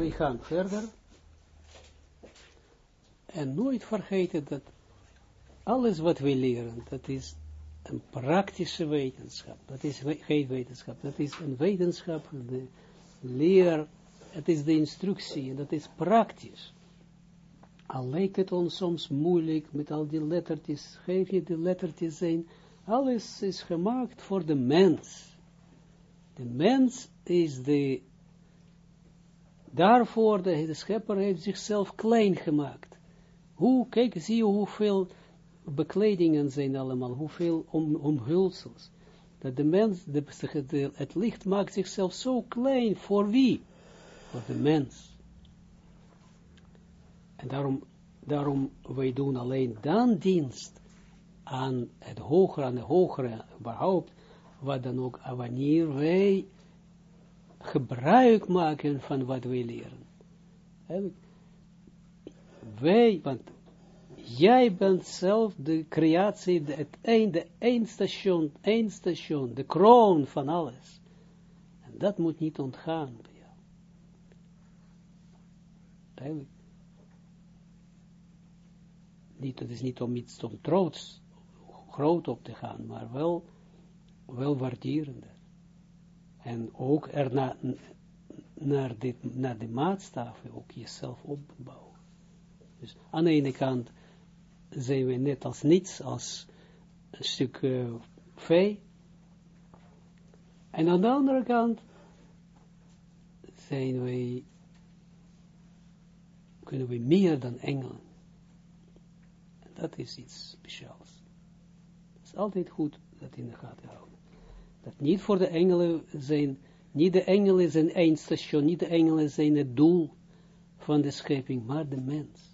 we gaan verder. En nooit vergeten dat alles wat we leren, dat is een praktische wetenschap. Dat is geen wetenschap. Dat is een wetenschap, de leer, het is de instructie en dat is praktisch. Al lijkt het ons soms moeilijk met al die lettertjes, geef je de lettertjes zijn, alles is gemaakt voor de mens. De mens is de, daarvoor de, de schepper heeft zichzelf klein gemaakt. Hoe, kijk, zie je hoeveel bekledingen zijn allemaal, hoeveel om, omhulsels. Dat de mens, de, het licht maakt zichzelf zo klein, voor wie? Voor de mens. En daarom, daarom, wij doen alleen dan dienst aan het hogere, aan de hogere, überhaupt, wat dan ook, wanneer wij gebruik maken van wat wij leren. Wij, want jij bent zelf de creatie, de, het één station, één station, de kroon van alles. En dat moet niet ontgaan bij jou. Niet, het is niet om iets om trots, groot op te gaan, maar wel, wel waarderender. En ook erna, naar, dit, naar de maatstaven ook jezelf opbouwen. Dus aan de ene kant zijn we net als niets, als een stuk uh, vee. En aan de andere kant zijn wij, kunnen we meer dan engelen. En dat is iets speciaals. Het is altijd goed dat in de gaten houden. Dat niet voor de engelen zijn, niet de engelen zijn eindstation, niet de engelen zijn het doel van de schepping, maar de mens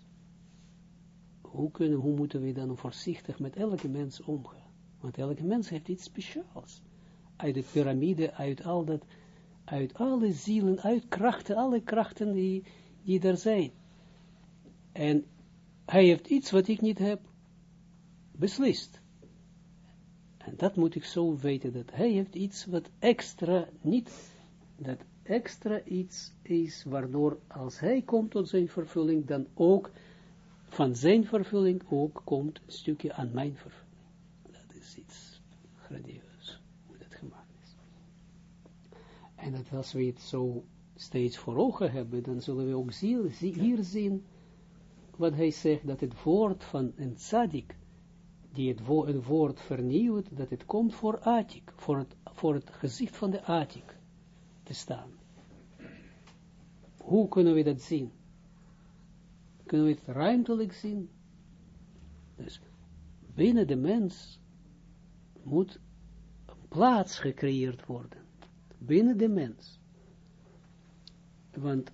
hoe, kunnen, hoe moeten we dan voorzichtig met elke mens omgaan? Want elke mens heeft iets speciaals. Uit de piramide, uit al dat, uit alle zielen, uit krachten, alle krachten die, die er zijn. En hij heeft iets wat ik niet heb, beslist. En dat moet ik zo weten, dat hij heeft iets wat extra, niet, dat extra iets is, waardoor als hij komt tot zijn vervulling, dan ook van zijn vervulling ook komt een stukje aan mijn vervulling. Dat is iets grandieus, hoe dat gemaakt is. En dat als we het zo steeds voor ogen hebben, dan zullen we ook hier zien wat hij zegt, dat het woord van een tzaddik, die het woord, vernieuwt, dat het komt voor Atik, voor het, voor het gezicht van de Atik te staan. Hoe kunnen we dat zien? kunnen we het ruimtelijk zien. Dus binnen de mens moet een plaats gecreëerd worden. Binnen de mens. Want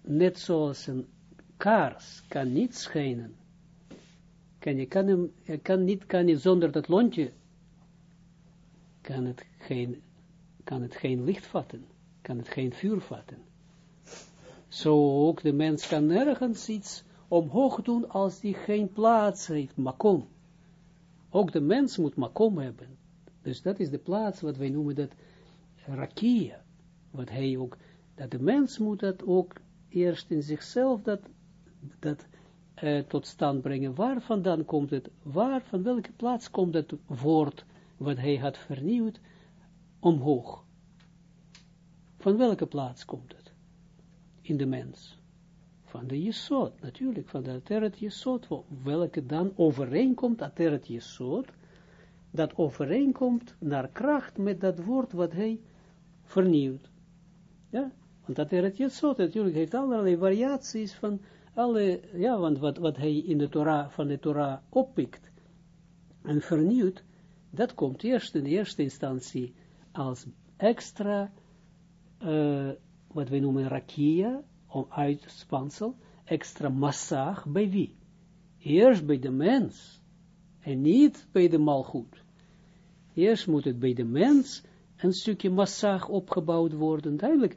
net zoals een kaars kan niet schijnen, kan je kan hem, kan niet, kan niet zonder dat lontje, kan het geen, kan het geen licht vatten, kan het geen vuur vatten. Zo ook de mens kan nergens iets omhoog doen als die geen plaats heeft, makom. Ook de mens moet makom hebben. Dus dat is de plaats wat wij noemen dat rakia. Wat hij ook, dat de mens moet dat ook eerst in zichzelf dat, dat uh, tot stand brengen. Waar vandaan komt het? Waar, van welke plaats komt het woord wat hij had vernieuwd omhoog? Van welke plaats komt het? in de mens. Van de Jesod, natuurlijk, van de Ateret Jesod, welke dan overeenkomt, Ateret Jesod, dat overeenkomt naar kracht met dat woord wat hij vernieuwt. Ja, want Ateret Jesod natuurlijk heeft allerlei variaties van alle, ja, want wat, wat hij in de Torah, van de Torah oppikt en vernieuwt, dat komt eerst in eerste instantie als extra uh, wat we noemen rakia, om uitspansel, extra massaag, bij wie? Eerst bij de mens, en niet bij de malgoed. Eerst moet het bij de mens een stukje massaag opgebouwd worden, duidelijk.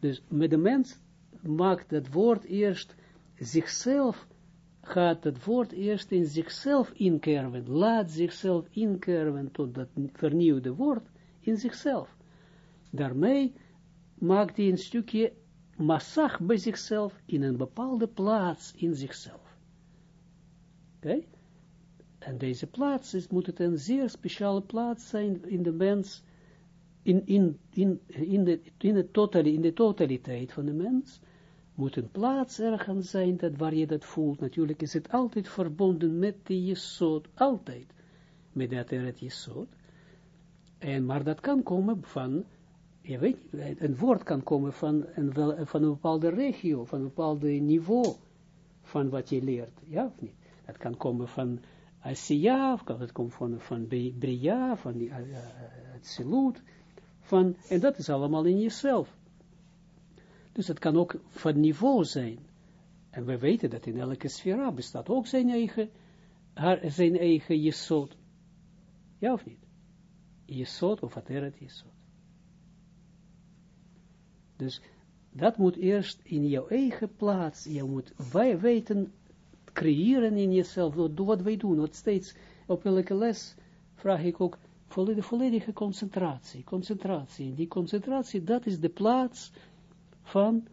Dus met de mens maakt dat woord eerst zichzelf, gaat dat woord eerst in zichzelf inkerven, laat zichzelf inkerven tot dat vernieuwde woord in zichzelf. Daarmee maakt hij een stukje massag bij zichzelf in een bepaalde plaats in zichzelf. Oké? En deze plaats is, moet het een zeer speciale plaats zijn in de mens, in, in, in, in, de, in, de, totali, in de totaliteit van de mens, moet een plaats ergens zijn dat waar je dat voelt. Natuurlijk is het altijd verbonden met de jesot, altijd met dat er het. En, maar dat kan komen van, je weet, een woord kan komen van een, van een bepaalde regio, van een bepaald niveau van wat je leert, ja of niet? Dat kan komen van Asiya, of kan het komen van, van Bria, van die uh, van, en dat is allemaal in jezelf. Dus het kan ook van niveau zijn. En we weten dat in elke sfera bestaat ook zijn eigen, haar, zijn eigen jesot. Ja of niet? Jesot of ateret jesot. Dus dat moet eerst in jouw eigen plaats, je moet wij weten, creëren in jezelf, doe wat wij doen, wat steeds, op welke les, vraag ik ook, volledige, volledige concentratie, concentratie, die concentratie, dat is de plaats van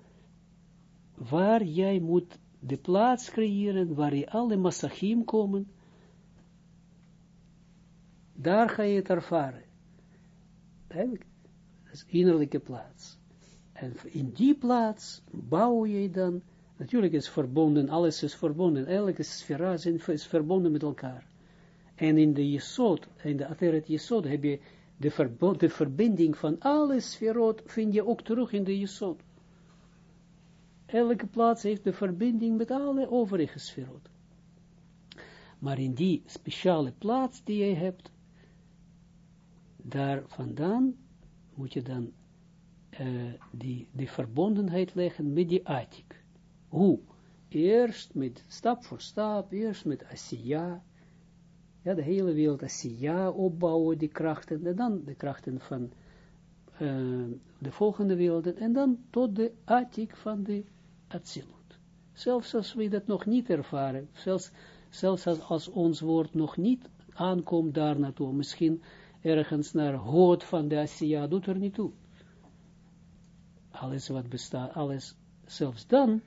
waar jij moet de plaats creëren, waar je alle massachim komen, daar ga je het ervaren. Eigenlijk, dat is innerlijke plaats. En in die plaats bouw je dan, natuurlijk is verbonden, alles is verbonden, elke sfera is verbonden met elkaar. En in de Jesod, in de Ateret Jesod, heb je de, de verbinding van alle sferot, vind je ook terug in de Jesod. Elke plaats heeft de verbinding met alle overige sferot. Maar in die speciale plaats die je hebt, daar vandaan moet je dan uh, die, die verbondenheid leggen met die atik. Hoe? Eerst met stap voor stap, eerst met Asiya, ja, de hele wereld Asiya opbouwen, die krachten, en dan de krachten van uh, de volgende werelden, en dan tot de atik van de Zelfs als we dat nog niet ervaren, zelfs, zelfs als, als ons woord nog niet aankomt daar naartoe, misschien ergens naar hoort van de Asiya, doet er niet toe. Alles wat bestaat, alles, zelfs dan,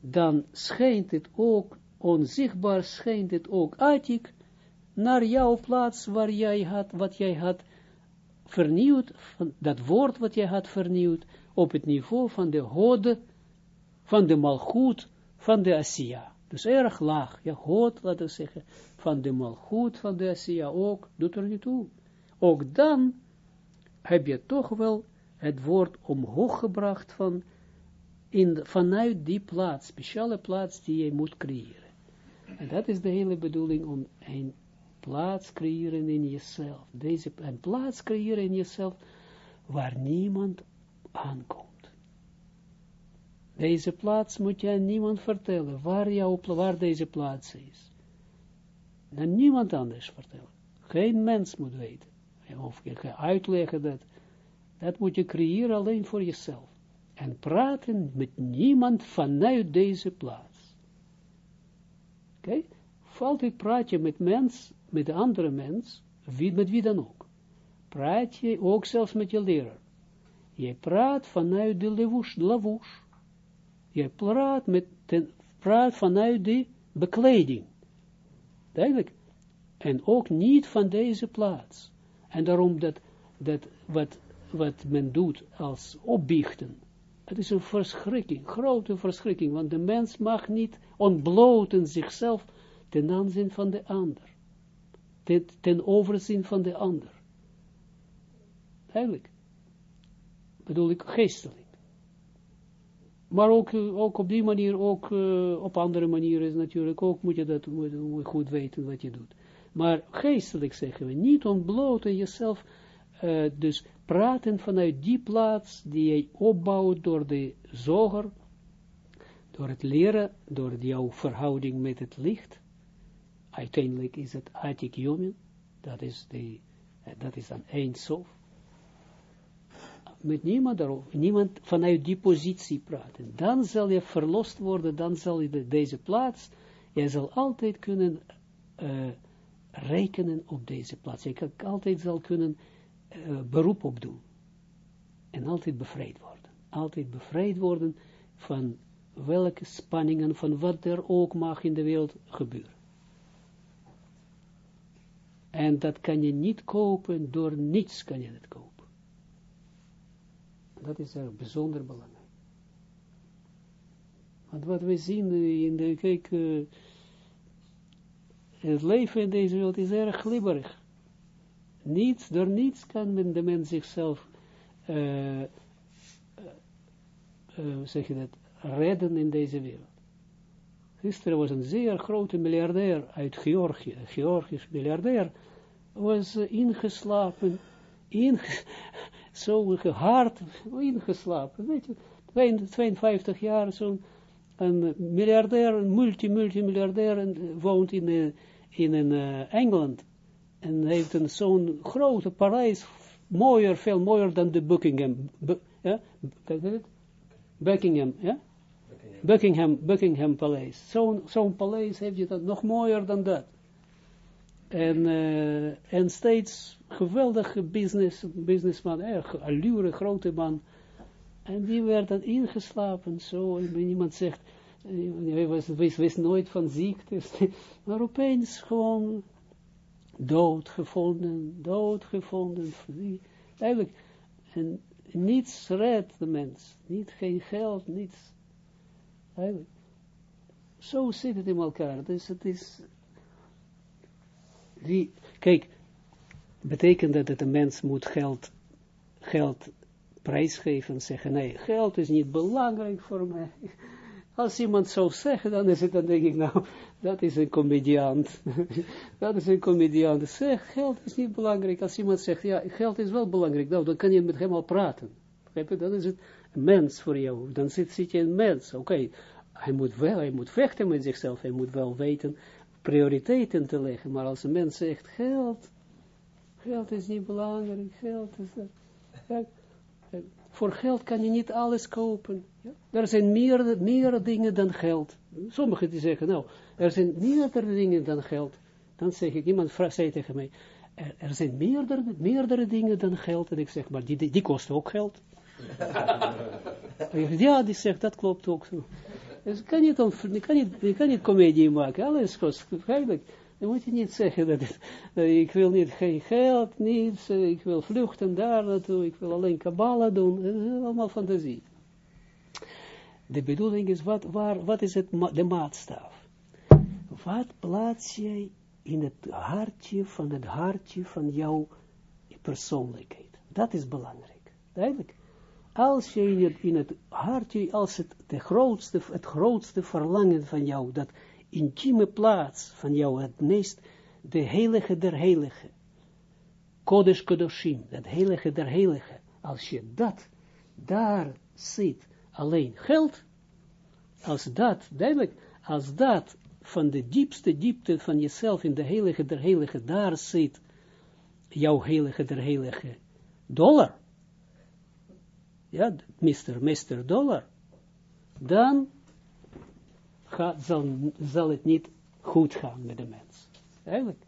dan schijnt het ook, onzichtbaar schijnt het ook atik, naar jouw plaats waar jij had, wat jij had vernieuwd, dat woord wat jij had vernieuwd, op het niveau van de hode van de malgoed van de Asiya. Dus erg laag, ja, hoort, laten we zeggen, van de malgoed van de Asiya ook, doet er niet toe. Ook dan heb je toch wel het woord omhoog gebracht van, in, vanuit die plaats, speciale plaats die je moet creëren. En dat is de hele bedoeling om een plaats creëren in jezelf. Deze, een plaats creëren in jezelf waar niemand aankomt. Deze plaats moet je aan niemand vertellen, waar, jouw, waar deze plaats is. Niemand anders vertellen. Geen mens moet weten. Of je uitleggen dat. Dat moet je creëren alleen voor jezelf. En praten met niemand vanuit deze plaats. Oké? Okay? Altijd praat je met mens, met de andere mens, wie, met wie dan ook. Praat je ook zelfs met je leraar. Je praat vanuit de levush, lavush. Je praat, met ten, praat vanuit de bekleding. Duidelijk. En ook niet van deze plaats. En daarom dat, dat wat, wat men doet als opbiechten, het is een verschrikking, grote verschrikking, want de mens mag niet ontbloten zichzelf ten aanzien van de ander. Ten, ten overzien van de ander. Eigenlijk. Bedoel ik geestelijk. Maar ook, eh, ook op die manier, ook uh, op andere manieren natuurlijk, ook moet je dat moet, moet goed weten wat je doet. Maar geestelijk zeggen we, niet ontbloten jezelf, uh, dus praten vanuit die plaats die jij opbouwt door de zoger, door het leren, door jouw verhouding met het licht. Uiteindelijk is het Atik dat is, de, dat is dan één sof met niemand daarover, niemand vanuit die positie praten. Dan zal je verlost worden, dan zal je de, deze plaats, je zal altijd kunnen uh, rekenen op deze plaats. Je kan altijd zal kunnen uh, beroep op doen. En altijd bevrijd worden. altijd bevrijd worden van welke spanningen, van wat er ook mag in de wereld gebeuren. En dat kan je niet kopen, door niets kan je het kopen. Dat is er bijzonder belangrijk. Want wat we zien in de, kijk, uh, het leven in deze wereld is erg glibberig. Niets, door niets kan men de mens zichzelf, uh, uh, zeg je dat, redden in deze wereld. Gisteren was een zeer grote miljardair uit Georgië, een Georgisch miljardair, was ingeslapen, inge, zo hard ingeslapen, weet je, 52 jaar, zo'n een miljardair, een multi-multimiljardair, woont in, uh, in uh, Engeland, en heeft een zo'n grote paleis, mooier, veel mooier dan de Buckingham, bu ja, Buckingham, ja? Buckingham, Buckingham Paleis. Zo'n zo'n paleis heeft je dat nog mooier dan dat. En, uh, en steeds geweldige business, businessman, erg allure, grote man. En die werd dan ingeslapen, zo, en iemand zegt, hij was, wist, wist nooit van ziektes, maar opeens gewoon dood gevonden, dood gevonden, eigenlijk, en niets redt de mens, niet geen geld, niets, eigenlijk, zo zit het in elkaar, dus het is, die, kijk, betekent dat dat een mens moet geld, geld prijsgeven en zeggen, nee, geld is niet belangrijk voor mij, als iemand zou zeggen, dan is het, dan denk ik, nou, dat is een comediant. dat is een comediant. Zeg, geld is niet belangrijk. Als iemand zegt, ja, geld is wel belangrijk, nou, dan kan je met hem al praten. Dan is het een mens voor jou. Dan zit, zit je een mens. Oké, hij moet wel, hij moet vechten met zichzelf. Hij moet wel weten prioriteiten te leggen. Maar als een mens zegt, geld, geld is niet belangrijk, geld is dat. Ja, voor geld kan je niet alles kopen. Ja? Er zijn meerdere, meerdere dingen dan geld. Sommigen die zeggen, nou, er zijn meerdere dingen dan geld. Dan zeg ik, iemand zei tegen mij, er, er, zijn meerdere, meerdere dingen dan geld. En ik zeg, maar die, die, die kosten ook geld. ja, die zegt, dat klopt ook zo. Dus je kan niet, je je comedie maken, alles kost, eigenlijk. Dan moet je niet zeggen dat ik wil niet geen geld, niets, ik wil vluchten daar naartoe, ik wil alleen kabbala doen, dat is allemaal fantasie. De bedoeling is, wat, waar, wat is het, de maatstaf? Wat plaats jij in het hartje van het hartje van jouw persoonlijkheid? Dat is belangrijk. Duidelijk. Als je in het, in het hartje, als het, de grootste, het grootste verlangen van jou, dat intieme plaats van jou, het meest, de heilige der heilige, Kodesh Kodoshim, dat heilige der heilige, als je dat daar zit, alleen geld, als dat, duidelijk, als dat van de diepste diepte van jezelf in de heilige der heilige daar zit, jouw heilige der heilige dollar, ja, Mr. Mr. Dollar, dan gaat, zal, het niet goed gaan met de mens. Eigenlijk.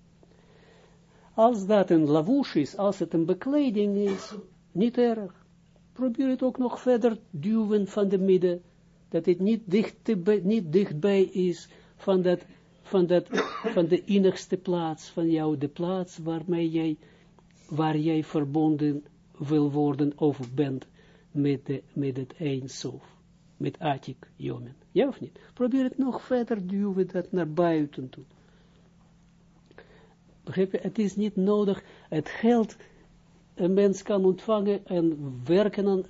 Als dat een lavouche is, als het een bekleding is, niet erg. Probeer het ook nog verder duwen van de midden, dat het niet, dicht niet dichtbij is van, dat, van, dat, van de innigste plaats van jou, de plaats waarmee jij, waar jij verbonden wil worden of bent met, de, met het Eindsof, met Atik Jomen. Ja of niet? Probeer het nog verder duwen dat naar buiten toe. Begrijp je? Het is niet nodig, het geld, een mens kan ontvangen en werken aan,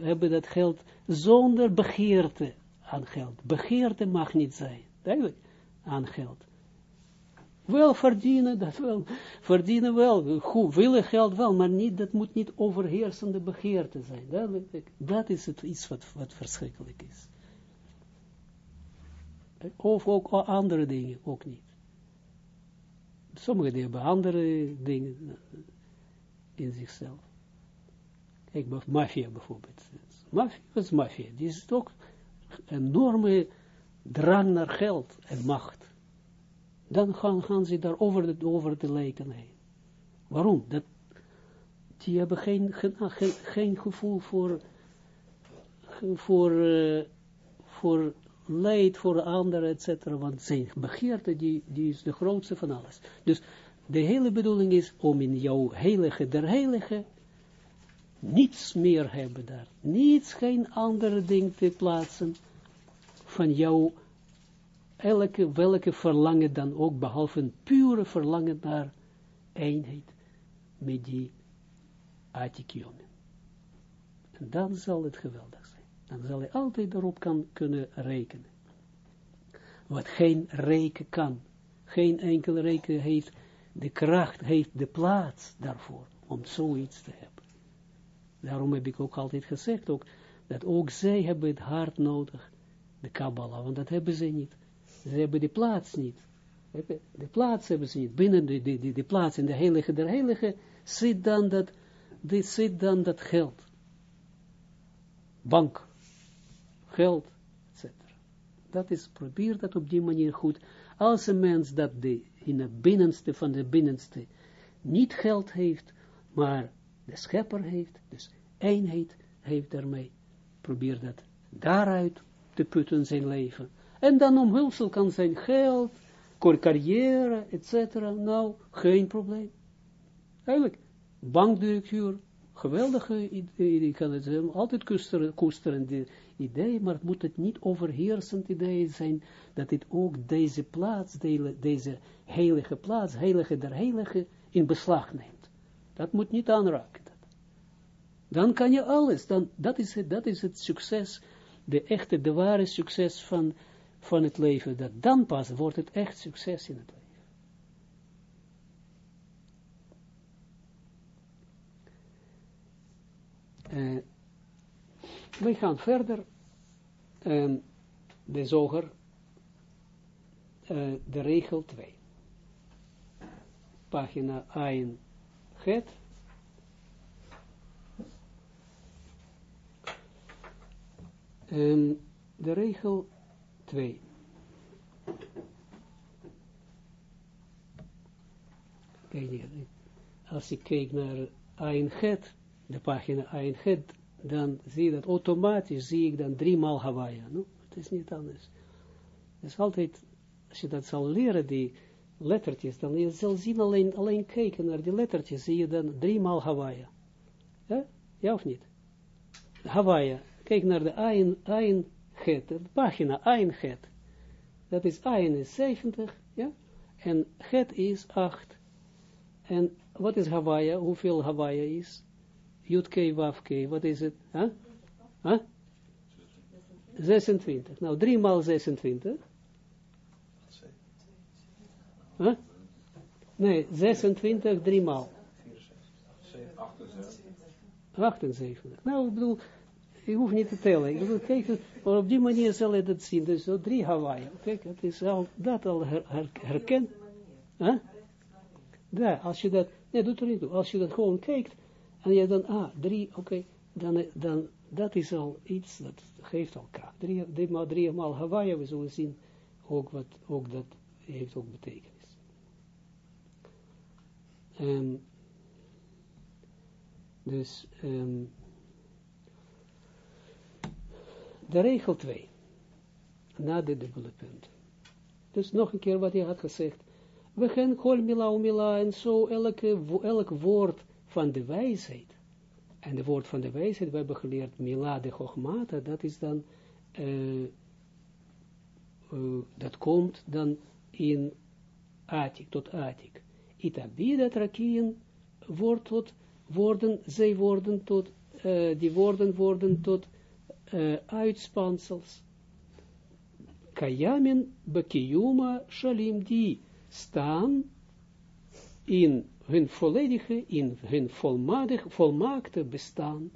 hebben dat geld zonder begeerte aan geld. Begeerte mag niet zijn, duidelijk, aan geld. Wel verdienen, dat wel, verdienen wel, goed, willen geld wel, maar niet, dat moet niet overheersende begeerte zijn. Duidelijk, dat is het iets wat, wat verschrikkelijk is. Of ook andere dingen, ook niet. Sommigen hebben andere dingen eh, in zichzelf. Kijk, maffia bijvoorbeeld. Maffia, wat is maffia? Die is toch enorme drang naar geld en macht. Dan gaan, gaan ze daar over de, over de lijken heen. Waarom? Dat, die hebben geen, geen, geen gevoel voor voor, uh, voor leid voor anderen, etc. Want zijn begeerte, die, die is de grootste van alles. Dus de hele bedoeling is om in jouw heilige der heilige niets meer hebben daar. Niets, geen andere ding te plaatsen van jou, elke, welke verlangen dan ook, behalve een pure verlangen naar eenheid met die Atikiomen. En dan zal het geweldig zijn. Dan zal je altijd erop kan, kunnen rekenen. Wat geen reken kan. Geen enkel reken heeft de kracht, heeft de plaats daarvoor. Om zoiets te hebben. Daarom heb ik ook altijd gezegd, ook, dat ook zij hebben het hart nodig. De Kabbalah, want dat hebben ze niet. Ze hebben de plaats niet. De plaats hebben ze niet. Binnen de, de, de, plaats in de heilige der zit dan dat, dit zit dan dat geld. Bank. Geld, etc. Dat is, probeer dat op die manier goed. Als een mens dat de, in het binnenste van de binnenste niet geld heeft, maar de schepper heeft, dus eenheid heeft daarmee, probeer dat daaruit te putten zijn leven. En dan omhulsel kan zijn geld, carrière, etc. Nou, geen probleem. Eigenlijk, bankdirecteur, geweldige idee, ik kan het zeggen, altijd koesteren, koesteren die idee, maar het moet het niet overheersend idee zijn, dat dit ook deze plaats, deze heilige plaats, heilige der heilige, in beslag neemt. Dat moet niet aanraken. Dan kan je alles, dan, dat, is het, dat is het succes, de echte, de ware succes van, van het leven, dat dan pas wordt het echt succes in het leven. Uh, we gaan verder, um, de zoger, uh, de regel 2. Pagina 1, het. Um, de regel 2. Kijk, als ik kijk naar Ein Het, de pagina Ein Het, dan zie je dat automatisch, zie ik dan driemaal Hawaii. No? Het is niet anders. Het is altijd, als je dat zal leren, die lettertjes, dan je zal zien alleen, alleen kijken naar die lettertjes, zie je dan driemaal Hawaii. Ja? Ja of niet? Hawaii. Kijk naar de Ein, Ein Het, pagina Ein Het. Dat is Ein is 70, ja? En Het is 8. En wat is Hawaii? Hoeveel Hawaii is? Jutke, Wafke, wat is het? Huh? Huh? 26. Nou, 3 maal 26. Huh? Nee, 26, 3 maal. 78. Nou, ik bedoel, je hoeft niet te tellen. Ik bedoel, kijk, maar op die manier zal je dat zien. Dus zo drie Hawaii. Kijk, het is al, dat al her, her, herkend. Huh? Ja, als je dat, nee, doet er niet toe. Als je dat gewoon kijkt, en je dan, ah, drie, oké, dan, dan, dat is al iets, dat geeft al kracht. Drie, drie, maal, drie maal Hawaii, we zullen zien, ook wat, ook dat heeft ook betekenis. Um, dus, um, de regel 2, na de dubbele punt. Dus nog een keer wat hij had gezegd. We gaan kol mila mila en zo elke, elk woord van de wijsheid. En de woord van de wijsheid, we hebben geleerd mila de chogmata, dat is dan, uh, uh, dat komt dan in atik, tot atik. Itabida trakien wordt tot, worden, zij worden tot, uh, die woorden worden tot uh, uitspansels. Kayamin bekiyuma shalim, die staan in hun volledige, in hun volmadig, volmaakte bestaan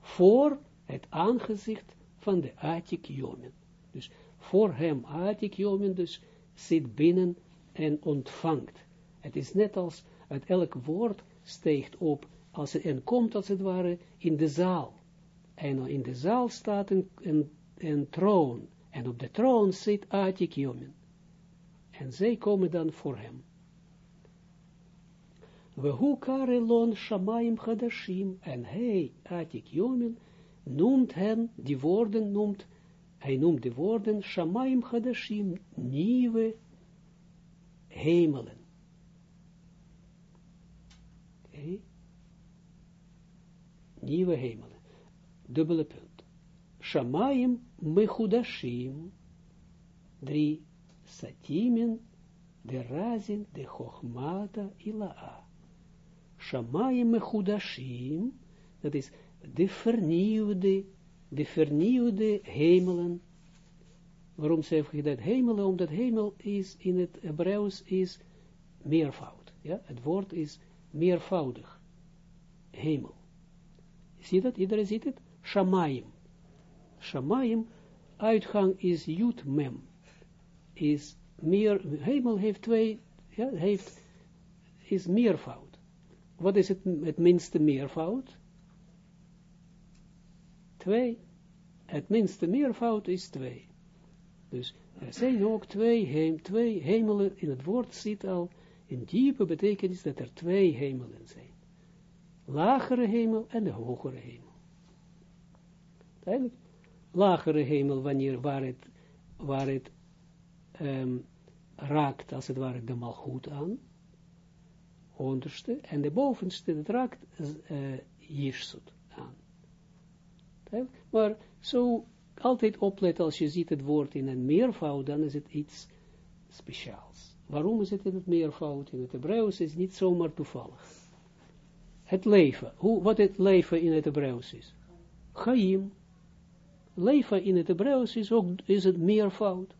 voor het aangezicht van de Atik Jomen. Dus voor hem Atik Jomen dus zit binnen en ontvangt. Het is net als het elk woord steekt op als en komt als het ware in de zaal. En in de zaal staat een, een, een troon. En op de troon zit Atik Jomen. En zij komen dan voor hem. We karelon shamayim hadashim. En hij, Atik Jomen, noemt hen, die woorden noemt, hij noemt de woorden Shamaim Hadashim, nieuwe hemelen. Okay. Nieuwe hemelen. Dubbele punt. Shamaim Mechudashim, drie Satimin, de Razin, de Chochmata, Ila'a. Shamayim Mechudashim, dat is de vernieuwde, de vernieuwde hemelen. Waarom zeg je dat hemelen? Omdat hemel is in het Hebreeuws is meervoud. Ja? Het woord is meervoudig. Hemel. Zie dat? Iedereen ziet het? Shamayim. Shamayim, uitgang is Jut Mem. Is meer, hemel heeft twee, ja, heeft, is meervoud. Wat is het, het minste meervoud? Twee. Het minste meervoud is twee. Dus er zijn ook twee, heem, twee hemelen, in het woord zit al in diepe betekenis dat er twee hemelen zijn. Lagere hemel en de hogere hemel. Lagere hemel, wanneer, waar het, waar het um, raakt, als het ware, de malgoed aan, onderste, en de bovenste, het raakt uh, Jirsut aan. Maar zo altijd opletten als je ziet het woord in een meervoud, dan is het iets speciaals. Waarom is het in het meervoud? In het Hebreeuws is niet zomaar toevallig. Het leven. Hoe, wat het leven in het Hebreeuws is? Chaim. Leven in het Hebreeuws is ook is het meervoud.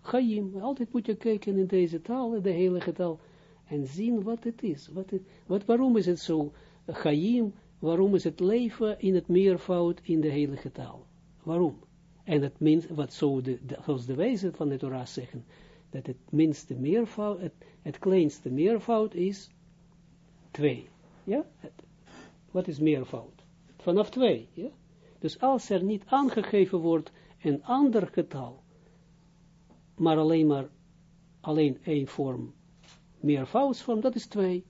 Chaim. Altijd moet je kijken in deze taal, de hele taal, en zien wat het is. Wat het, wat, waarom is het zo? Chaim, waarom is het leven in het meervoud in de heilige taal? Waarom? En het minst, wat zo de, de, zoals de wijze van de Torah zeggen, dat het minste meervoud, het, het kleinste meervoud is twee. Ja? Wat is meervoud? Vanaf twee. Ja? Dus als er niet aangegeven wordt een ander getal, maar alleen maar alleen één vorm, meervoudsvorm, dat is twee.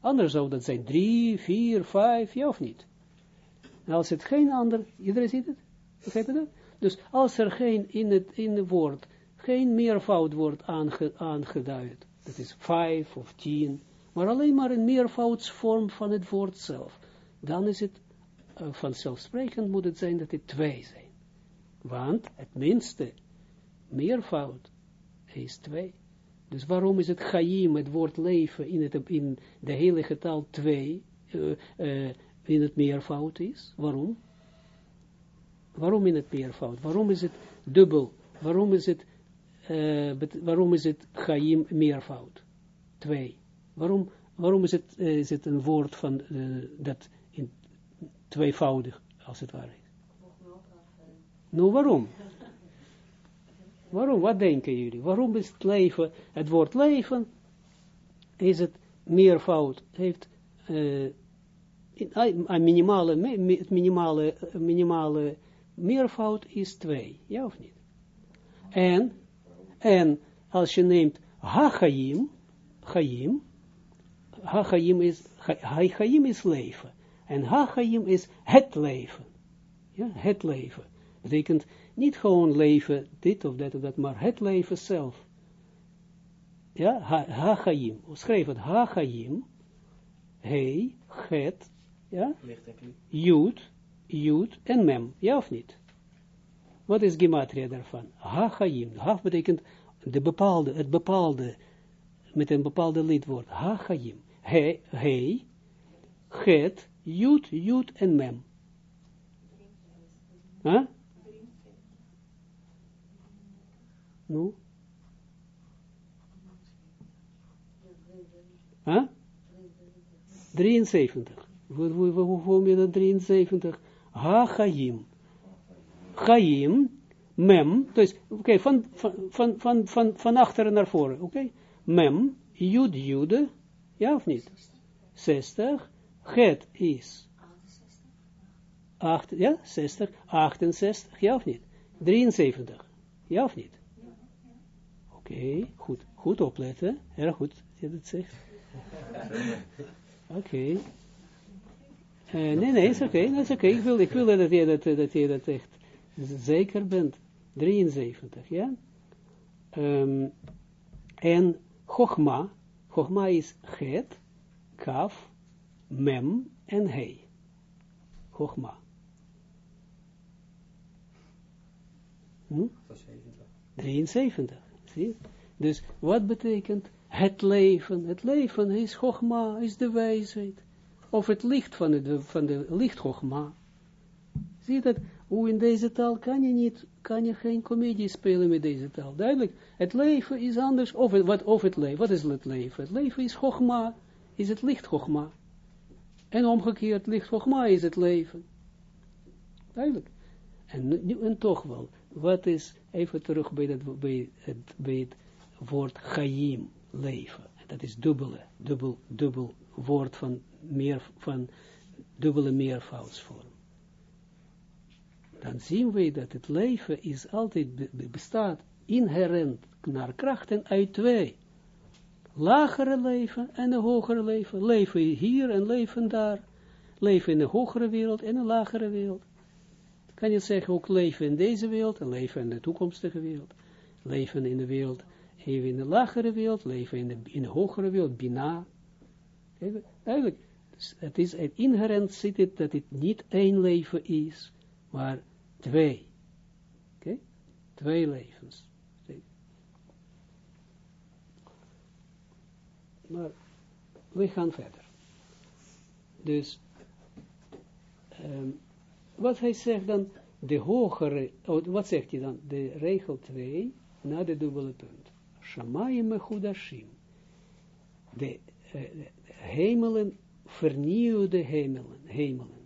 Anders zou dat zijn drie, vier, vijf, ja of niet? En als het geen ander, iedereen ziet het? Begrijp je? Dus als er geen in het, in het woord, geen meervoud wordt aange, aangeduid, dat is vijf of tien, maar alleen maar een meervoudsvorm van het woord zelf, dan is het vanzelfsprekend moet het zijn dat het twee zijn. Want het minste meervoud is twee. Dus waarom is het Chaim, het woord leven, in, het, in de hele getal twee, uh, uh, in het meervoud is? Waarom? Waarom in het meervoud? Waarom is het dubbel? Waarom is het, uh, waarom is het Chaim meervoud? Twee. Waarom, waarom is, het, is het een woord van, dat tweevoudig, als het ware is? Nou, waarom? Waarom? Wat denken jullie? Waarom is het leven, het woord leven, is het meervoud, heeft uh, een minimale, het minimale, minimale meervoud is 2, ja of niet? En, en als je neemt Hachaim, Chaim, Hachaim is, Hachaim is leven. En Hachaim is het leven. Ja, het leven. Betekent niet gewoon leven, dit of dat of dat, maar het leven zelf. Ja, Hachaim. Schrijf het Hachaim. He, het, ja, Jud, Jud en Mem. Ja of niet? Wat is gematria daarvan? Hachaim. Ha betekent de bepaalde, het bepaalde, met een bepaalde lidwoord. Hachaim. He, he, het, Jud, Jud en Mem. Huh? Nu? Huh? 73. Hoe kom je dan 73? Ha, Chaim. Chaim, mem, dus, oké, okay, van, van, van, van, van achteren naar voren, oké? Okay? Mem, jud, jude, ja of niet? 60. Het is 8, ja, 60, 68, ja of niet? 73, ja of niet? Oké, goed, goed opletten. Erg goed, je dat zegt. Oké. Okay. Uh, nee, nee, is oké, okay, is oké. Ik, wil, ik wil dat je dat, dat, je dat echt zeker bent. 73, ja. Um, en Chogma, Chogma is het, kaf, mem en he. Chogma. Hm? 73, zie Dus wat betekent het leven? Het leven is Chogma, is de wijsheid. Of het licht van de, van de licht Chogma. Zie je dat? Hoe in deze taal kan je niet, kan je geen comedie spelen met deze taal. Duidelijk, het leven is anders, of, het, wat, of het leven, wat is het leven? Het leven is Chogma, is het licht Chogma. En omgekeerd, licht Chogma is het leven. Duidelijk. En, en toch wel, wat is, even terug bij, dat, bij het woord Chaim, leven. Dat is dubbele, dubbel, dubbel woord van, meer, van dubbele meervoudsvorm. Dan zien we dat het leven is altijd, bestaat inherent naar krachten uit twee. Lagere leven en een hogere leven. Leven hier en leven daar. Leven in een hogere wereld en een lagere wereld kan je zeggen ook leven in deze wereld en leven in de toekomstige wereld. Leven in de wereld, even in de lagere wereld, leven in de, in de hogere wereld, bina. Eigenlijk, het is het inherent zit het dat het niet één leven is, maar twee. Oké? Twee levens. Maar we gaan verder. Dus um, wat hij zegt dan, de hogere, oh, wat zegt hij dan? De regel 2, na de dubbele punt. Shamayim mechudashim. De uh, hemelen, vernieuwde hemelen, hemelen.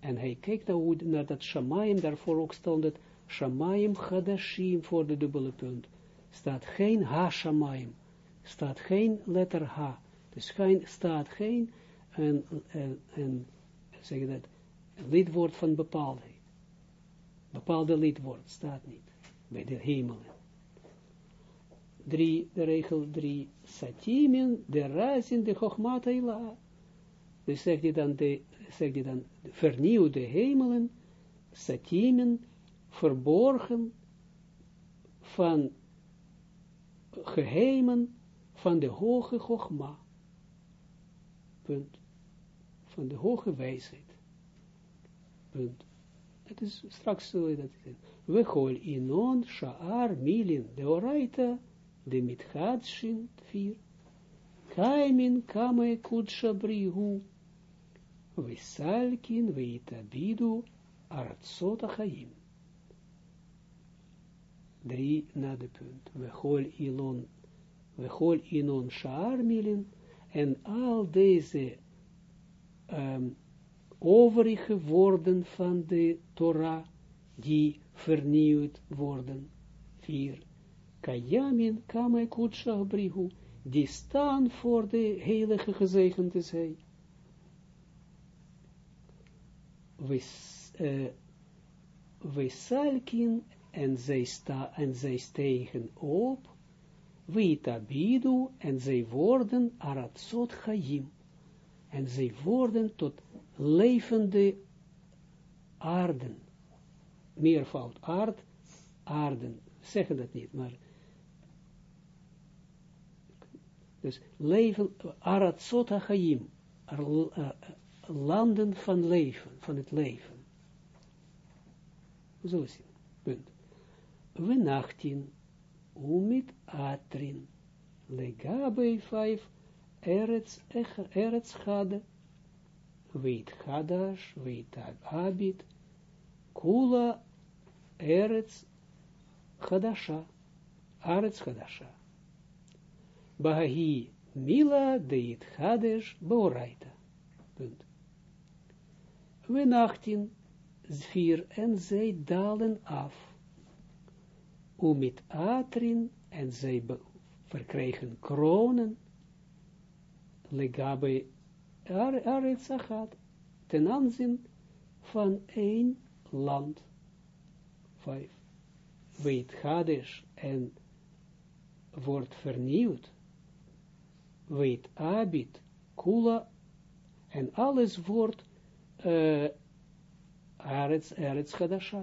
En hij kijkt nou naar dat Shamayim, daarvoor ook stond het Shamayim Chadashim voor de dubbele punt. Staat geen Ha-Shamayim. Staat geen letter H. Dus geen, staat geen en, en, en zeg je dat, lidwoord van bepaaldheid. Bepaalde lidwoord staat niet bij de hemelen. Drie, de regel drie, satimin, de razin, de chochmata ila. Dus zegt hij dan, de, dan, vernieuwde hemelen, satimen, verborgen van geheimen van de hoge chogma. Punt van de hoge wijsheid. Punt. Het is straks zo dat We hol inon sha'ar milin de oraita de mitchadshin vier. Kaimin kame kudsha brihu. Visalkin veitabidu artsot achaim. Drie na de punt. We hol ilon, we inon sha'ar milin en al deze um, overige woorden van de Torah, die vernieuwd worden. Vier. Kayamin kame kutsha brihu, die staan voor de heilige gezegende zij. We salkin en zij, sta, en zij stegen op, we tabidu en zij worden aratsot chayim en zij worden tot levende aarden. Meervoud, aard, aarden. Zeggen dat niet, maar dus leven, aratsot hachaim, eh, landen van leven, van het leven. Zullen zien, punt. We nachtin, umit atrin, legabe vijf, Eretz, Eretz Chade, Weit Chadash, Weit Abit, Kula, Eretz Chadasha, Aretz Chadasha. Bahahi Mila Deit Chadesh Boraita. Punt. We nachten, vier en zij dalen af. Umit Atrin en zij verkregen kronen legabe Aretz Achat, ten aanzien van één land. Vijf. Weet Hades en wordt vernieuwd. Weet Abit, Kula En alles wordt uh, Eretz, Eretz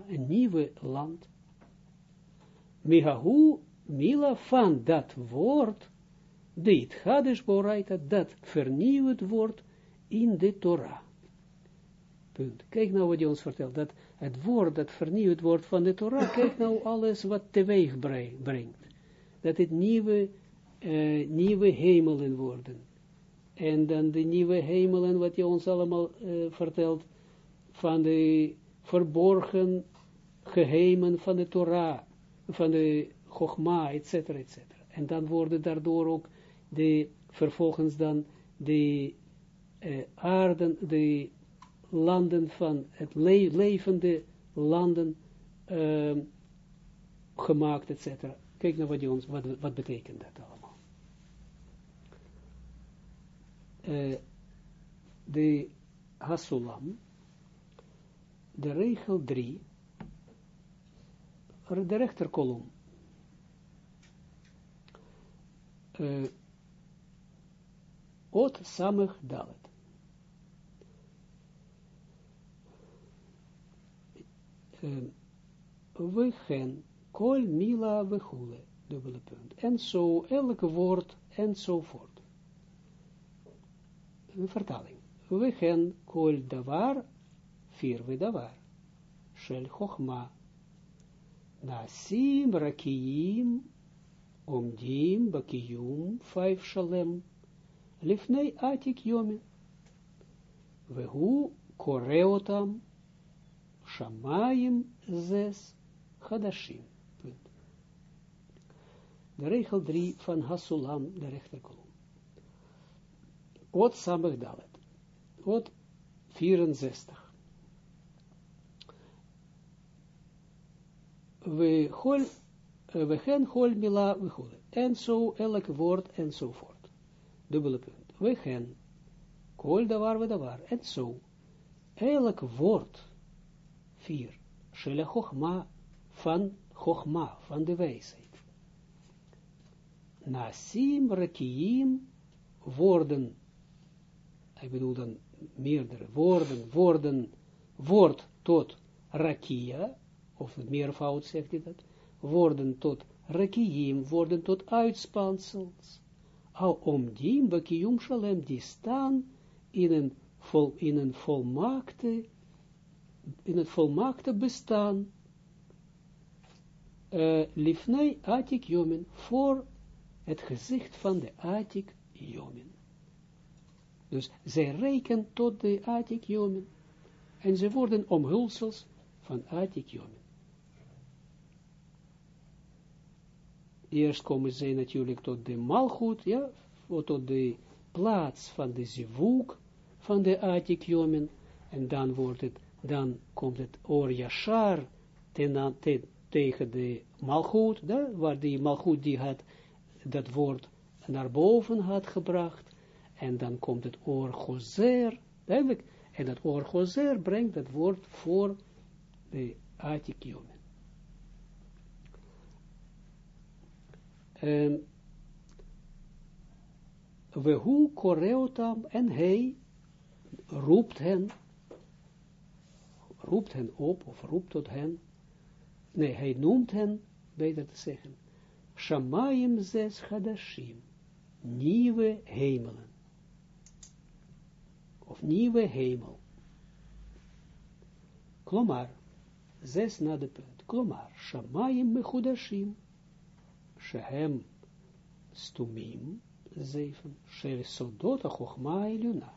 een nieuwe land. Mihahu, Mila van dat woord, dit Hades Boraita, dat vernieuwd wordt in de Torah. Punt. Kijk nou wat hij ons vertelt, dat het woord dat vernieuwd wordt van de Torah, kijk nou alles wat teweeg brengt. Dat het nieuwe, nieuwe hemelen worden. En dan de nieuwe hemelen, wat je ons allemaal vertelt, van de verborgen geheimen van de Torah, van de Chogma, etc. etc. En dan worden daardoor ook de, vervolgens dan de uh, aarden, de landen van het le levende landen uh, gemaakt, etc. Kijk naar wat, ons, wat, wat betekent dat allemaal. Uh, de Hasulam, de regel 3, de rechterkolom. Uh, Ot samig dalet. we gen kol mila we hule, dubbele punt. En zo, elke woord, enzovoort. Een vertaling. We gen kol davar, vier we davar. Shel chochma. Nasim rakiyim, omdim bakiyum, vijf shalem. Lifnei atik yomi. Vehu koreotam Shamayim zes Hadashim. De regel 3 van Hasulam, de rechterkolom. Ot Samach Dalet. Ot 64. We hol, we gen hol mila we hol. En zo elk woord enzovoort. Dubbele punt. We gen. Kol davar we davar. En zo. Elk woord 4. Shele Chochma van Chochma, van de wijsheid. Nasim Rakiim woorden, ik bedoel dan meerdere woorden, woorden, woord tot Rakia, of meervoud zegt hij dat, woorden tot Rakiim, woorden tot uitspansels. Al om die Bakiyum Shalem, die staan in een, vol, in een volmaakte in het volmaakte bestaan, uh, lifnei atik voor het gezicht van de atik jomen. Dus zij reiken tot de atik jomen, en ze worden omhulsels van atik. Eerst komen zij natuurlijk tot de malgoed, ja, tot de plaats van de zivuk van de atik jomen, en dan wordt het dan komt het oor Yashar tegen de malgoed, waar die malgoed die had dat woord naar boven had gebracht, en dan komt het oor Gozer, duidelijk, en dat oor Gozer brengt dat woord voor de Atikiomen. We hoe koreotam en hij roept hen roept hen op, of roept tot hen, nee, hij noemt hen, beter te zeggen, Shamayim zes Hadashim, nieuwe hemelen, of nieuwe hemel. Klomar, zes na de punt, klomar, Shamayim mechudashim, Shehem stumim, zeven, Shel sodot ha-chochma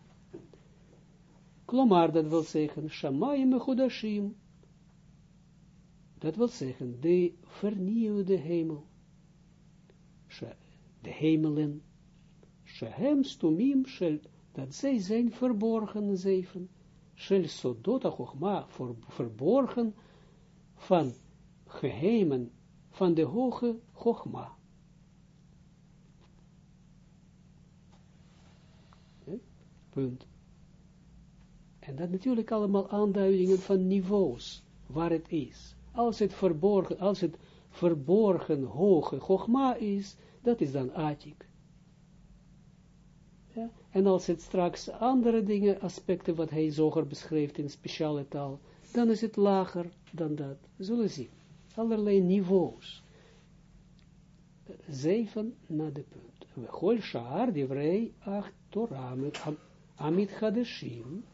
Klomar, dat wil zeggen, Shamayim Mechudashim. Dat wil zeggen, de vernieuwde hemel. De hemelen. Shehem stumim shel, dat zij zijn verborgen, zeven. Shel sodota chogma, verborgen van geheimen van de hoge chogma. Punt. En dat natuurlijk allemaal aanduidingen van niveaus, waar het is. Als het verborgen, als het verborgen hoge gogma is, dat is dan atik. Ja? En als het straks andere dingen, aspecten, wat hij zoger beschrijft in speciale taal, dan is het lager dan dat. Zullen zien. Allerlei niveaus. Zeven naar de punt. We gol shaar divrei acht Torah amit chadeshim.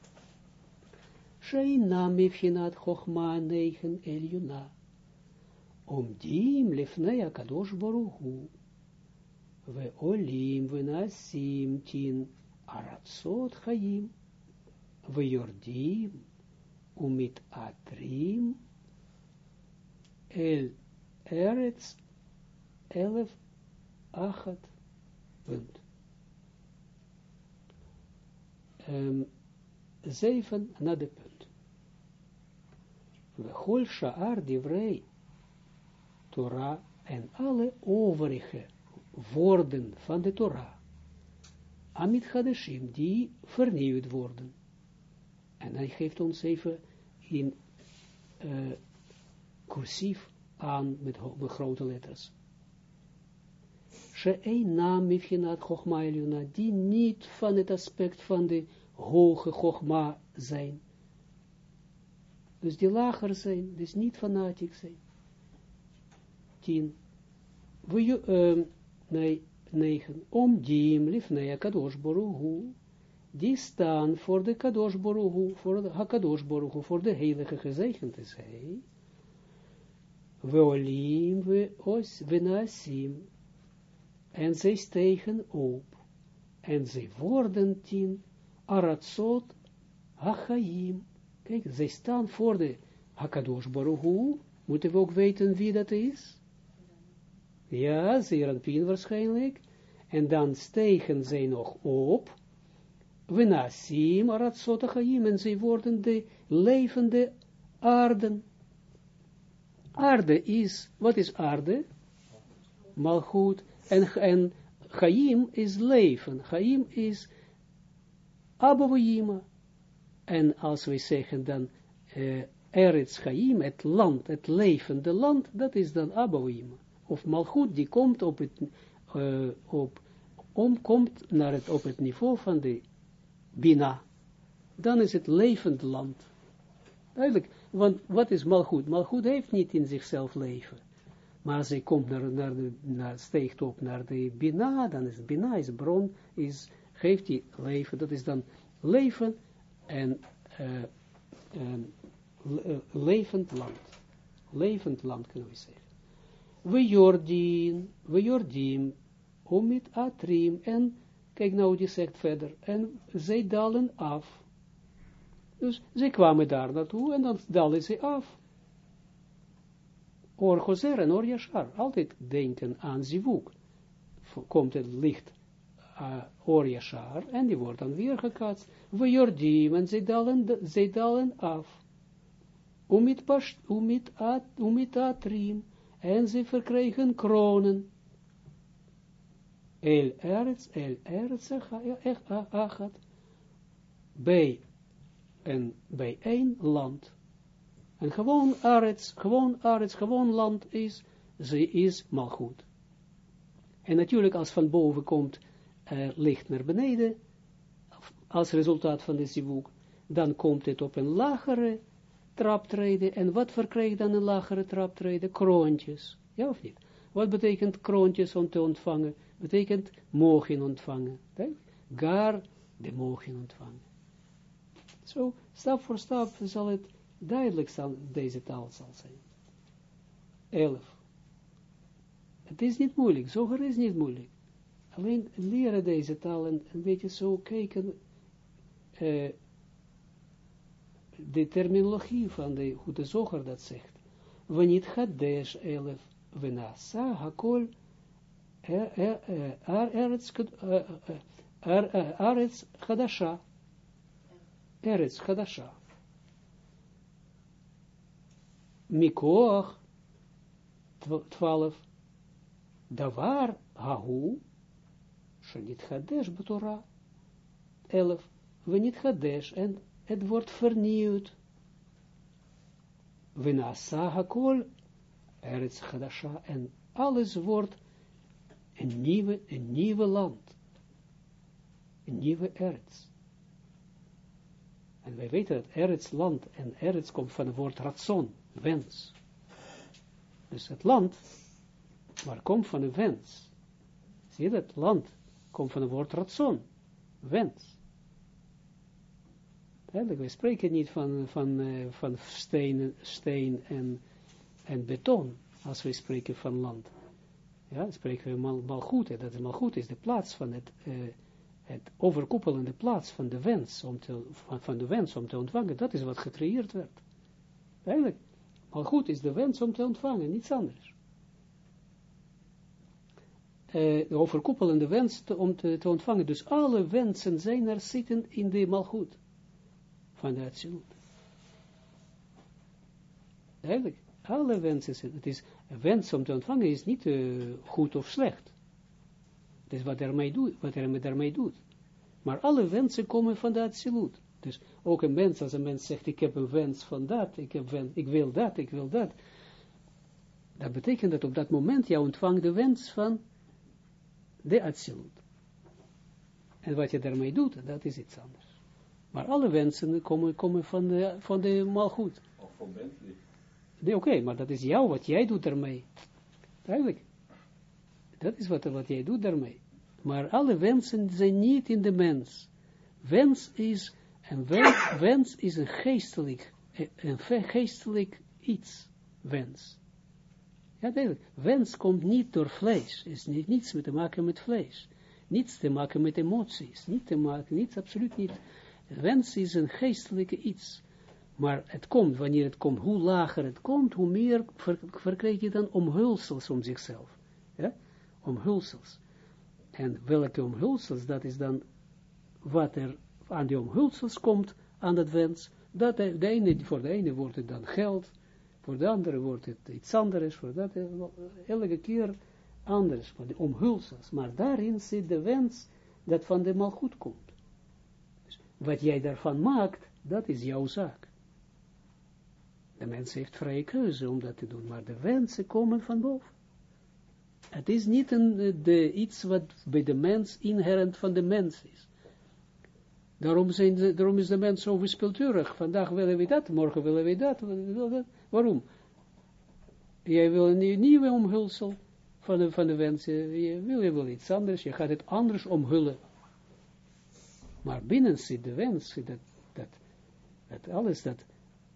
Sheina mifhinat chochma negen eljuna. Omdim lifnei akadosh boruhu. We olim we nasim tin aratsot chayim. We jordim umit atrim el eretz elef achat punt. Um, zeven na de punt. We hol shaar divrei Torah en alle overige woorden van de Torah. Amit Hadeshim, die vernieuwd worden. En hij geeft ons even in uh, cursief aan met, grote letters. She'ein naam mifhinat chokma eliona, die niet van het aspect van de hoge chokma zijn. Dus die lager zijn, dus niet fanatiek zijn. Tien. We, um, nee, negen. Om dim lifnei kadosh boruhu, die staan voor de kadosh boruhu, voor de hakadosh boruhu, voor de heilige gezegend is hij. We olim, we os, we nasim, en zij stegen op, en zij worden tien, aratsot, hachaim. Kijk, zij staan voor de Hakadosh Baruch moeten we ook weten wie dat is. Ja, Zeranpien waarschijnlijk. En dan stegen zij nog op, we nasim, aratsot, hachaim, en zij worden de levende aarden. Aarde is, wat is aarde? Malchut. En, en Chaim is leven. Chaim is Abouima. En als we zeggen dan uh, Eretz Chaim, het land, het levende land, dat is dan Abouima. Of Malchut, die komt op het, uh, op, omkomt naar het, op het niveau van de Bina. Dan is het levend land. Duidelijk, want wat is Malchut? Malchut heeft niet in zichzelf leven. Maar zij komt naar, naar de, naar, steekt op naar de Bina, dan is Bina, is bron, is, geeft die leven, dat is dan leven en uh, levend land. Levend land kunnen we zeggen. We Jordien, we Jordim, omit atrim, en, kijk nou, die zegt verder, en zij dalen af. Dus zij kwamen daar naartoe, en dan dalen ze af. Or en Or Yashar. Altijd denken aan Zivuk. Komt het licht uh, Or Yashar en die wordt dan weer gekatst. We Jordim en zij dalen, zij dalen af. Umit, past, umit, at, umit atrim. En ze verkregen kronen. El Eretz, El Eretz achat. Bij, en bij één land. En gewoon arets, gewoon arets, gewoon land is, ze is goed. En natuurlijk als van boven komt uh, licht naar beneden, als resultaat van de zivuk, dan komt het op een lagere traptreden. En wat verkrijgt dan een lagere traptreden? Kroontjes. Ja of niet? Wat betekent kroontjes om te ontvangen? Betekent mogen ontvangen. Gar de mogen ontvangen. Zo, stap voor stap zal het duidelijk zal deze taal zal zijn. 11. Het is niet moeilijk, zoger is niet moeilijk. Alleen leren deze taal en een beetje zo kijken, uh, de terminologie van de, hoe de zoger dat zegt. Wanneer gaat deze 11, venasa, hakol, Arets Hadasha. Eretz Hadasha. Mikoach, 12, Davar, Hahu, Shanit Hadesh, Betora, 11, Venit Hadesh, en het wordt vernieuwd. Venasa Hakol, Eretz Hadasha, en alles wordt een nieuwe, een nieuwe land. een nieuwe erts. En wij weten dat erts land en erts komt van het woord ratson, wens. Dus het land, maar komt van een wens. Zie je dat? Land komt van het woord ratson, wens. Eigenlijk, wij spreken niet van, van, uh, van steen, steen en, en beton, als wij spreken van land. Ja, spreken we mal, malgoed, dat is malgoed is de plaats van het, uh, het overkoepelende plaats van de wens, om te, van, de wens om te ontvangen, dat is wat gecreëerd werd. Eigenlijk, malgoed is de wens om te ontvangen, niets anders. Uh, de overkoepelende wens te, om te, te, ontvangen, dus alle wensen zijn er zitten in de malgoed van de Atsilut. Eigenlijk, alle wensen, het is, een wens om te ontvangen is niet uh, goed of slecht. Dat is wat, ermee doet, wat er daarmee doet. Maar alle wensen komen van de Atsilut. Dus ook een mens, als een mens zegt, ik heb een wens van dat, ik, heb wens, ik wil dat, ik wil dat. Dat betekent dat op dat moment jou ontvangt de wens van de Atsilut. En wat je daarmee doet, dat is iets anders. Maar alle wensen komen, komen van de, van de malgoed. Of van Bentley. Nee, oké, maar dat is jou, wat jij doet daarmee. Eigenlijk. Dat is wat, wat jij doet daarmee. Maar alle wensen zijn niet in de mens. Wens is, een wens, is een geestelijk, een geestelijk iets. Wens. Ja, duidelijk. Wens komt niet door vlees. is niet, niets te maken met vlees. Niets te maken met emoties. Niet te maken, niets, absoluut niet Wens is een geestelijke iets. Maar het komt, wanneer het komt, hoe lager het komt, hoe meer ver, verkrijg je dan omhulsels om zichzelf. Ja? Omhulsels. En welke omhulsels, dat is dan wat er aan die omhulsels komt, aan dat wens. Dat de, ene, voor de ene wordt het dan geld, voor de andere wordt het iets anders, voor dat elke keer anders, voor de omhulsels. Maar daarin zit de wens dat van de mal goed komt. Wat jij daarvan maakt, dat is jouw zaak. De mens heeft vrije keuze om dat te doen, maar de wensen komen van boven. Het is niet een, de, iets wat bij de mens inherent van de mens is. Daarom, zijn daarom is de mens zo wispelturig. Vandaag willen we dat, morgen willen we dat. Waarom? Jij wil een nieuwe omhulsel van de, van de wensen. Je wil, je wil iets anders, je gaat het anders omhullen. Maar binnen zit de wens, dat, dat, dat alles, dat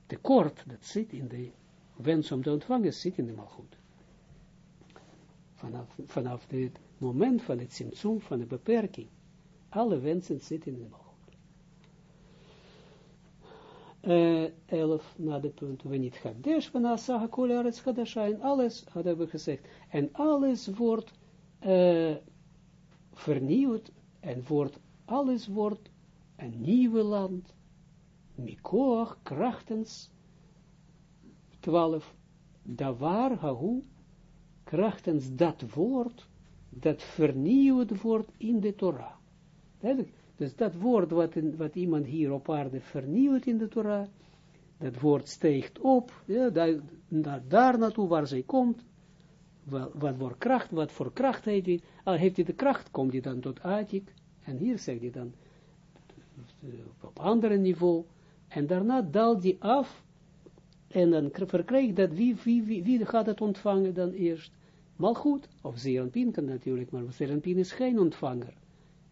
tekort, dat zit in de wens om te ontvangen, zit in de malgoed. Vanaf, vanaf moment van het symptoom, van de beperking, alle wensen zitten in de malgoed. Uh, elf na de punt, we niet gaan. Des van Asaha Kolaretz Hadasha, en alles, hadden we gezegd, en alles wordt uh, vernieuwd en wordt alles wordt een nieuwe land, mikoach, krachtens, 12, davar hahu, krachtens dat woord, dat vernieuwd wordt in de Torah. Dus dat woord wat, wat iemand hier op aarde vernieuwt in de Torah, dat woord steegt op, ja, daar, naartoe waar zij komt, wat, voor kracht, wat voor kracht heeft hij, al heeft hij de kracht, komt hij dan tot Atik, en hier zegt hij dan op andere niveau. En daarna daalt hij af. En dan verkrijgt dat wie, wie, wie, wie gaat het ontvangen dan eerst? Malgoed. Of Zeranpin kan natuurlijk, maar Zeranpin is geen ontvanger.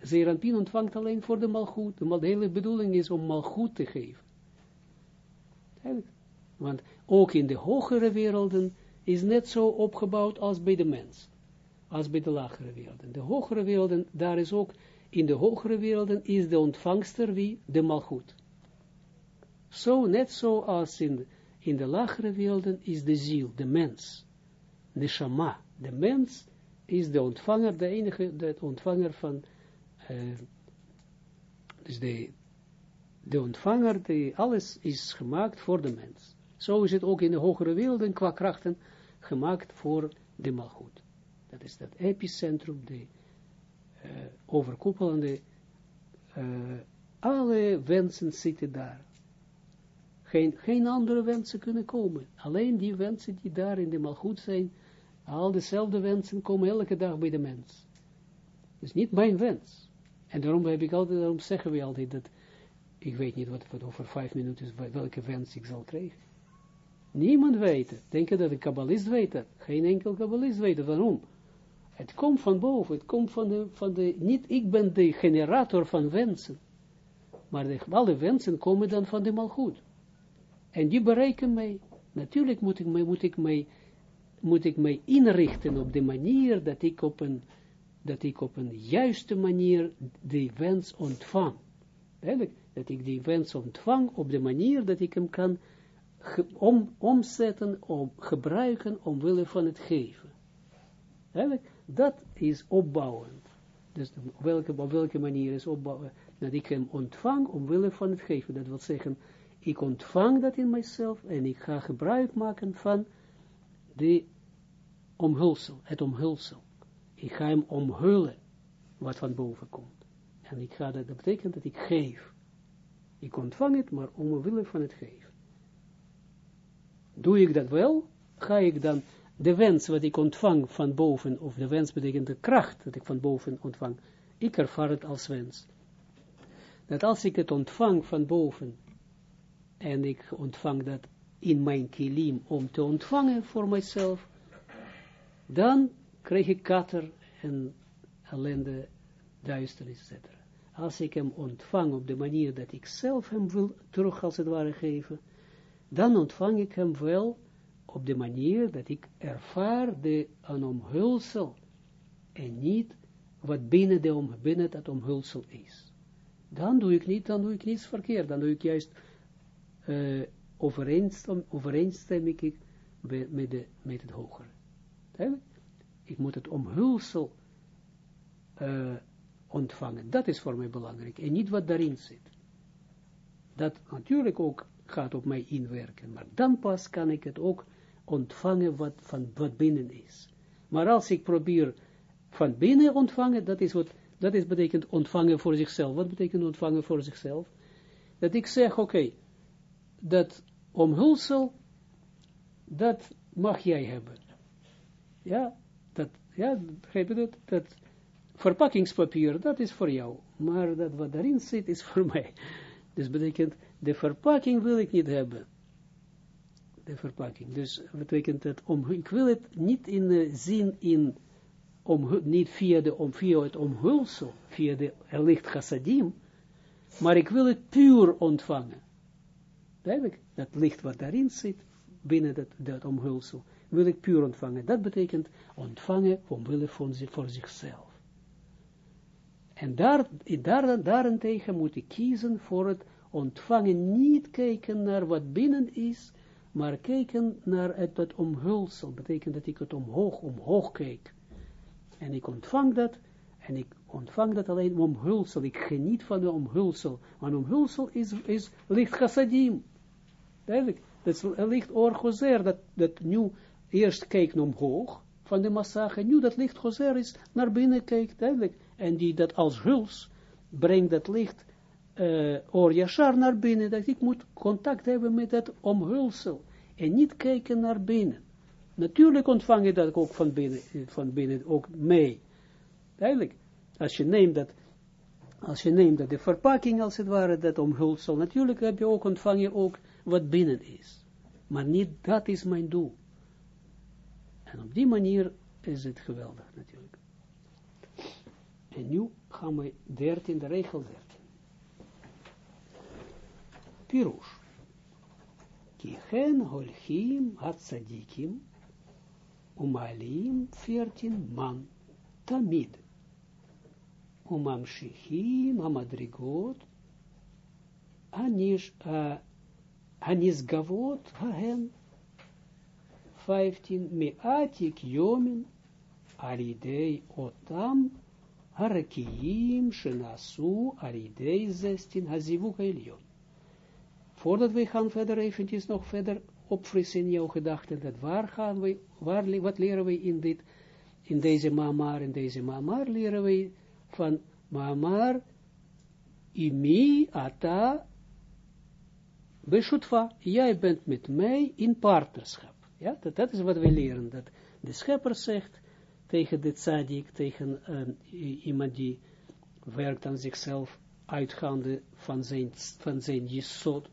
Zeranpin ontvangt alleen voor de malgoed. De, hele bedoeling is om malgoed te geven. Want ook in de hogere werelden is net zo opgebouwd als bij de mens. Als bij de lagere werelden. De hogere werelden, daar is ook in de hogere werelden is de ontvangster wie? De malgoed. Zo, net zoals in, in de lagere werelden is de ziel, de mens, de shama. De mens is de ontvanger, de enige, de ontvanger van, uh, dus de, de ontvanger, die alles is gemaakt voor de mens. Zo is het ook in de hogere werelden qua krachten gemaakt voor de malgoed. Dat is dat epicentrum, de uh, overkoepelende, uh, alle wensen zitten daar. Geen, geen andere wensen kunnen komen. Alleen die wensen die daar in de malgoed zijn, al dezelfde wensen komen elke dag bij de mens. Dus niet mijn wens. En daarom heb ik altijd, daarom zeggen we altijd dat, ik weet niet wat, over vijf minuten, welke wens ik zal krijgen. Niemand weet het. Denk je dat een kabbalist weet dat? Geen enkel kabbalist weet het. Waarom? Het komt van boven. Het komt van de, van de, niet ik ben de generator van wensen. Maar de, alle wensen komen dan van de malgoed. En die bereiken mij. Natuurlijk moet ik mij, moet ik mij, moet ik mij inrichten op de manier dat ik op een, dat ik op een juiste manier die wens ontvang. Dat ik die wens ontvang op de manier dat ik hem kan om, omzetten, om gebruiken, omwille van het geven. Dat is opbouwend. Dus welke, op welke manier is opbouwen? Dat ik hem ontvang omwille van het geven. Dat wil zeggen, ik ontvang dat in mijzelf en ik ga gebruik maken van de omhulsel, het omhulsel. Ik ga hem omhullen, wat van boven komt. En ik ga dat, dat betekent dat ik geef. Ik ontvang het, maar omwille van het geven. Doe ik dat wel, ga ik dan de wens wat ik ontvang van boven, of de wens betekent de kracht dat ik van boven ontvang, ik ervaar het als wens. Dat als ik het ontvang van boven, en ik ontvang dat in mijn kilim om te ontvangen voor mijzelf, dan krijg ik kater en ellende, duisternis, etc. Als ik hem ontvang op de manier dat ik zelf hem wil terug als het ware geven, dan ontvang ik hem wel op de manier dat ik ervaar de een omhulsel en niet wat binnen, de om, binnen dat omhulsel is. Dan doe ik niet, dan doe ik niets verkeerd, dan doe ik juist uh, overeenstem, overeenstem ik met, de, met het hogere. Ik moet het omhulsel uh, ontvangen. Dat is voor mij belangrijk. En niet wat daarin zit. Dat natuurlijk ook gaat op mij inwerken. Maar dan pas kan ik het ook ontvangen wat, van wat binnen is. Maar als ik probeer van binnen ontvangen, dat is wat, dat is betekent ontvangen voor zichzelf. Wat betekent ontvangen voor zichzelf? Dat ik zeg, oké, dat omhulsel, dat mag jij hebben. Ja, dat, ja, begrijp je dat? Dat verpakkingspapier, dat is voor jou. Maar dat wat daarin zit, is voor mij. Dus betekent, de verpakking wil ik niet hebben. De verpakking. Dus betekent dat, om, ik wil het niet in de zin in, om, niet via, de, om, via het omhulsel, via de licht chassadim, maar ik wil het puur ontvangen. Dat licht wat daarin zit, binnen dat, dat omhulsel, wil ik puur ontvangen. Dat betekent ontvangen omwille van voor zichzelf. En daar, daar, daarentegen moet ik kiezen voor het ontvangen, niet kijken naar wat binnen is, maar kijken naar het, het omhulsel. betekent dat ik het omhoog, omhoog kijk. En ik ontvang dat, en ik ontvang dat alleen omhulsel. Ik geniet van de omhulsel. Want omhulsel is, is licht chassadim. Duidelijk. Dat licht orgozer, dat, dat nu eerst kijkt omhoog van de massage, nu dat licht gozer is naar binnen kijkt, duidelijk. En die dat als huls brengt dat licht uh, or yashar naar binnen, dat ik moet contact hebben met dat omhulsel en niet kijken naar binnen. Natuurlijk ontvang je dat ook van binnen, van binnen ook mee. Duidelijk. Als je neemt dat, als je neemt dat de verpakking als het ware, dat omhulsel, natuurlijk heb je ook, ontvang je ook wat binnen is. Maar niet dat is mijn doel. En op die manier is het geweldig natuurlijk. En nu gaan we 13, de regel 13. Pirush. Kichen holchim hatzadikim umalim 14 man tamid. Umamshichim amadrigot anish anisgavot hahen 15 meatik yomin alidei otam harakiyim shenasu alidei 16 hazivuk elyon voordat we gaan verder eventjes nog verder opfrissen in jouw gedachten, dat waar gaan we, waar, wat leren we in dit, in deze mamar, in deze mamar leren we van mamar, imi, ata, beshutva, jij bent met mij in partnerschap. Ja, dat, dat is wat we leren, dat de schepper zegt tegen de tzadik, tegen uh, iemand die werkt aan zichzelf, uitgaande van zijn, van zijn jesot,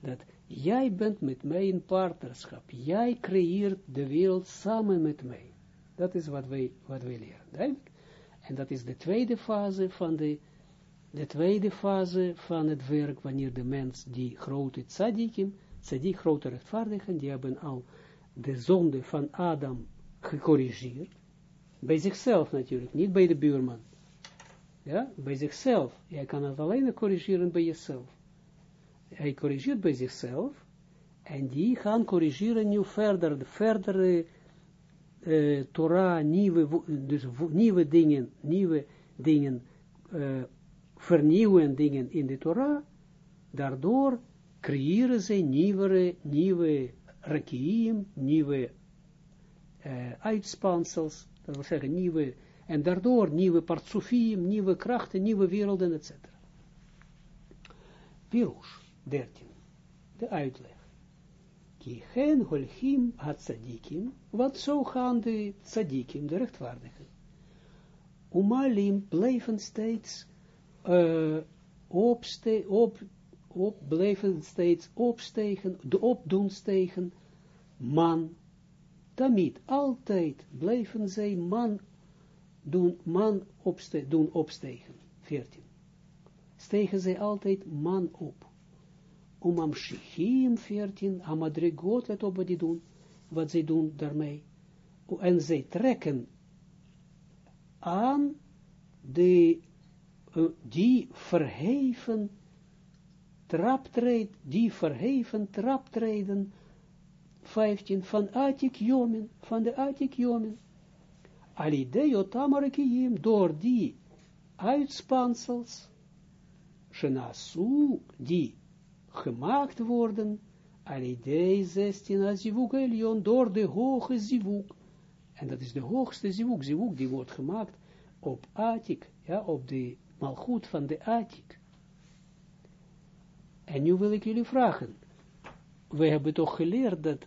dat jij bent met mij in partnerschap, jij creëert de wereld samen met mij. Dat is wat wij, wat wij leren. En dat is de tweede fase van de, de tweede fase van het werk, wanneer de mens die grote tzadikim, tzadik grote rechtvaardigen, die hebben al de zonde van Adam gecorrigeerd, bij zichzelf natuurlijk, niet bij de buurman. Ja, bij zichzelf. Jij kan het alleen corrigeren bij jezelf. Hij corrigeert bij zichzelf, en die gaan corrigeren nu verder, de verdere Torah, nieuwe, dus nieuwe dingen, nieuwe dingen, uh, vernieuwen dingen in de Torah, daardoor creëren ze nieuwe, nieuwe rekiem, nieuwe uh, uitspansels, dat wil zeggen nieuwe, en daardoor nieuwe partsofiem, nieuwe krachten, nieuwe werelden, etc. Pirush, 13, de uitleg. Ki hen holchim hat tzadikim, wat zo gaan de tzadikim, de rechtvaardigen. Umalim blijven steeds uh, op, op, blijven steeds opstegen, de opdoen stegen, man, damit, altijd blijven zij man doen, man opste, doen opstegen, 14. Stegen zij altijd man op om shichim 14, amadrigot, let op wat die doen, wat zij doen daarmee. En zij trekken aan de, die verheven traptreden, die verheven traptreden, 15, van Atik Jomen, van de Atik Jomen. Alideo Tamarakiim, door die uitspansels, Shenasu, die gemaakt worden, alidei 16 azivuk door de hoge zivuk. En dat is de hoogste zivuk, zivuk die wordt gemaakt op Atik, ja, op de malgoed van de Atik. En nu wil ik jullie vragen, we hebben toch geleerd dat,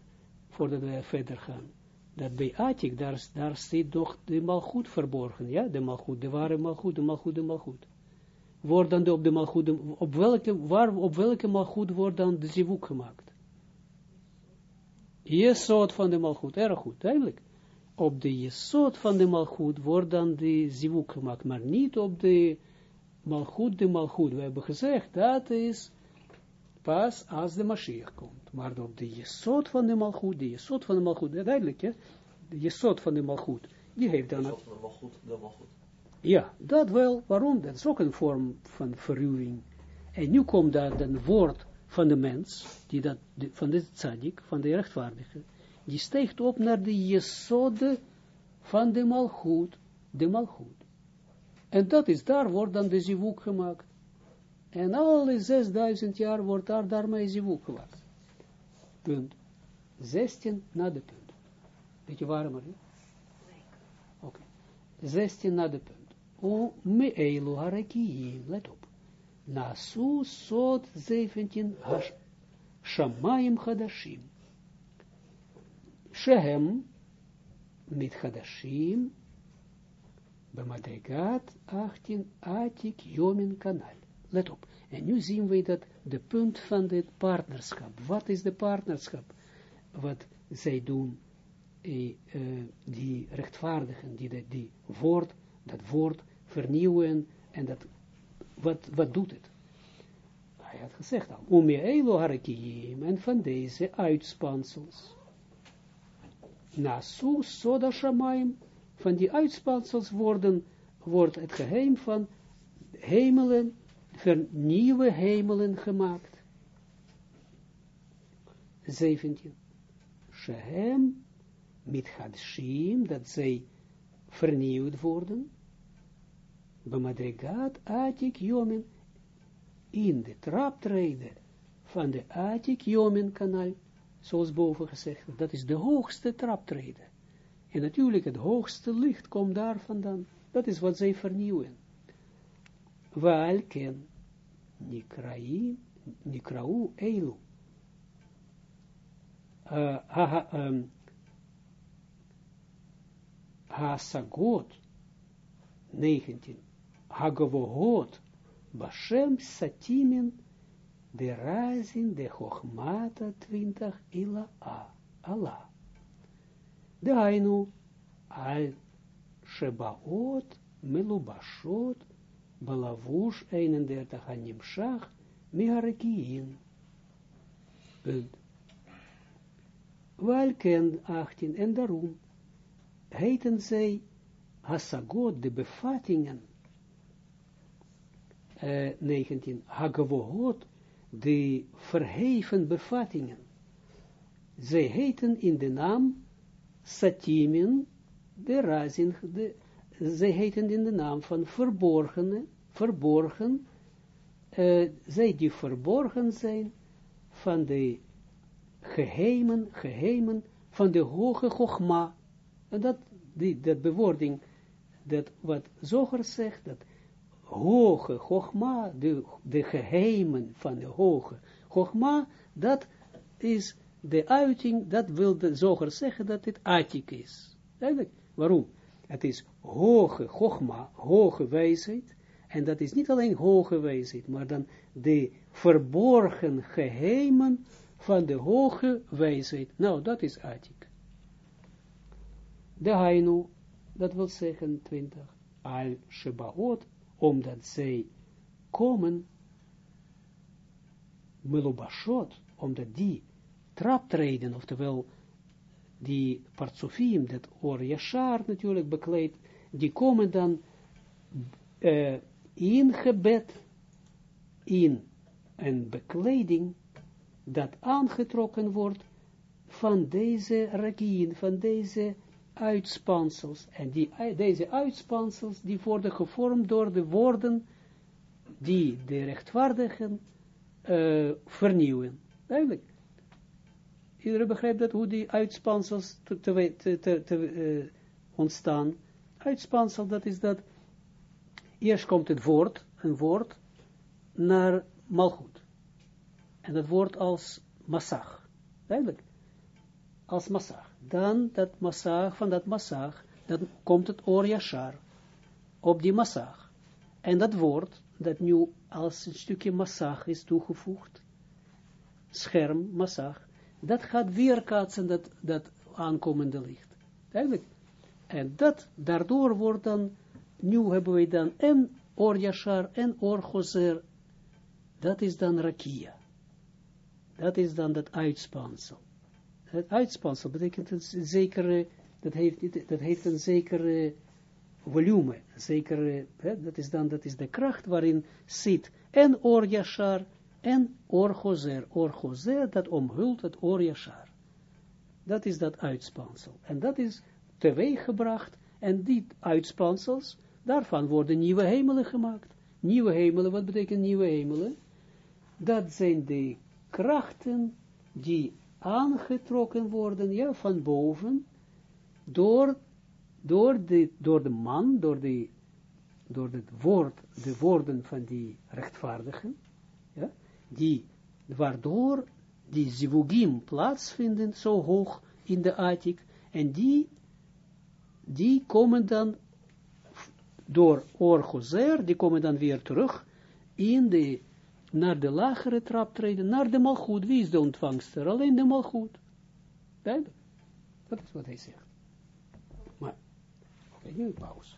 voordat we verder gaan, dat bij Atik, daar, daar zit toch de malgoed verborgen, ja, de malgoed, de ware malgoed, de malgoed, de malgoed wordt dan op de malgoed, op welke, waar, op welke malgoed wordt dan de zivuk gemaakt? Jesot van de malgoed, erg goed, duidelijk. Op de jesot van de malgoed wordt dan de zivuk gemaakt, maar niet op de malgoed, de malgoed. We hebben gezegd, dat is pas als de Mashiach komt. Maar op de jesot van de malgoed, de jesot van de malgoed, duidelijk, hè? De jesot van de malgoed, die heeft dan... De malgoed, de malgoed. Ja, dat wel. Waarom? Dat is ook een vorm van verruwing. En nu komt dat een woord van de mens, die dat, van de tzaddik, van de rechtvaardige, die steekt op naar de jesode van de malgoed, de malgoed. En dat is, daar wordt dan de zivuk gemaakt. En alle 6000 jaar wordt daar daarmee zivuk gemaakt. Punt. 16 na de punt. Beetje warmer, hè? Oké. Okay. 16 na de punt. O me eilu harakiim, let op. Nasu sod 17 hash, shamayim hadashim. Shehem mit hadashim, b'madrigat 18 atik jomin kanal. Let op. En nu zien we dat de punt van dit partnerschap. Wat is de partnerschap? Wat zij doen, eh, die rechtvaardigen, die, die woord, dat woord vernieuwen, en dat, wat, wat doet het? Hij had gezegd al, om je elo harakiim, en van deze uitspansels, nasu soda shamaim, van die uitspansels worden, wordt het geheim van hemelen, vernieuwe hemelen gemaakt. 17. Shehem mit hadshim, dat zij vernieuwd worden, bemadregat atik jomen, in de traptreden van de atik jomen kanaal, zoals boven gezegd, dat is de hoogste traptreden. En natuurlijk het hoogste licht komt daar vandaan. Dat is wat zij vernieuwen. Walken nikraim, nikrau eilu. Uh, ha, ha, um, ha sagot 19 hagavohot, Bashem Satimin, de razin, de Chochmata 20 ila a, Allah. De Hainu, al Shebaot, Melubashot, Balavush 31 Animshach, Miharekiin. Punt. Welken 18, en daarom heten zij Hasagot, de bevattingen, uh, 19, Hagavohot, de verheven bevattingen. Zij heten in de naam Satimin, de razin, de, zij heten in de naam van verborgene, verborgen, uh, zij die verborgen zijn van de geheimen, geheimen van de hoge Chogma. En dat, die, dat bewoording, dat wat Zoger zegt, dat hoge Chogma, de, de geheimen van de hoge Chogma, dat is de uiting, dat wil de Zoger zeggen dat het Atik is. Eigenlijk, waarom? Het is hoge Chogma, hoge wijsheid, en dat is niet alleen hoge wijsheid, maar dan de verborgen geheimen van de hoge wijsheid. Nou, dat is Atik. De Hainu, dat wil zeggen 20, al Shebaot, omdat zij komen, Melubashot, omdat die traptreden, oftewel die partsofiem, dat Or Yashar natuurlijk bekleed, die komen dan uh, in gebed, in een bekleding, dat aangetrokken wordt van deze rakien, van deze uitspansels. En die, deze uitspansels, die worden gevormd door de woorden die de rechtvaardigen uh, vernieuwen. Duidelijk. Iedereen begrijpt dat, hoe die uitspansels te, te, te, uh, ontstaan. Uitspansel, dat is dat, eerst komt het woord, een woord, naar malgoed. En dat woord als massag. Duidelijk. Als massag. Dan dat massag, van dat massag, dan komt het oor op die massag. En dat woord, dat nu als een stukje massag is toegevoegd, scherm, massag, dat gaat weerkaatsen dat, dat aankomende licht. Duidelijk. En dat, daardoor wordt dan, nu hebben we dan en yashar en gozer, dat is dan rakia. Dat is dan dat uitspansel. Het uitspansel betekent een zekere, dat heeft, dat heeft een zekere volume, zekere, dat is dan, dat is de kracht waarin zit en Or en Or Gozer. Or Gozer, dat omhult het Or Yashar. Dat is dat uitspansel. En dat is teweeggebracht, en die uitspansels, daarvan worden nieuwe hemelen gemaakt. Nieuwe hemelen, wat betekent nieuwe hemelen? Dat zijn de krachten die aangetrokken worden, ja, van boven, door, door, de, door de man, door, de, door het woord, de woorden van die rechtvaardigen, die, waardoor die zivugim plaatsvinden zo hoog in de attic, en die, die komen dan door Orgozer, die komen dan weer terug in de naar de lagere trap treden, naar de malgoed. Wie is de ontvangster? Alleen de malgoed. Dat is wat hij zegt. Maar, oké, nu pauze.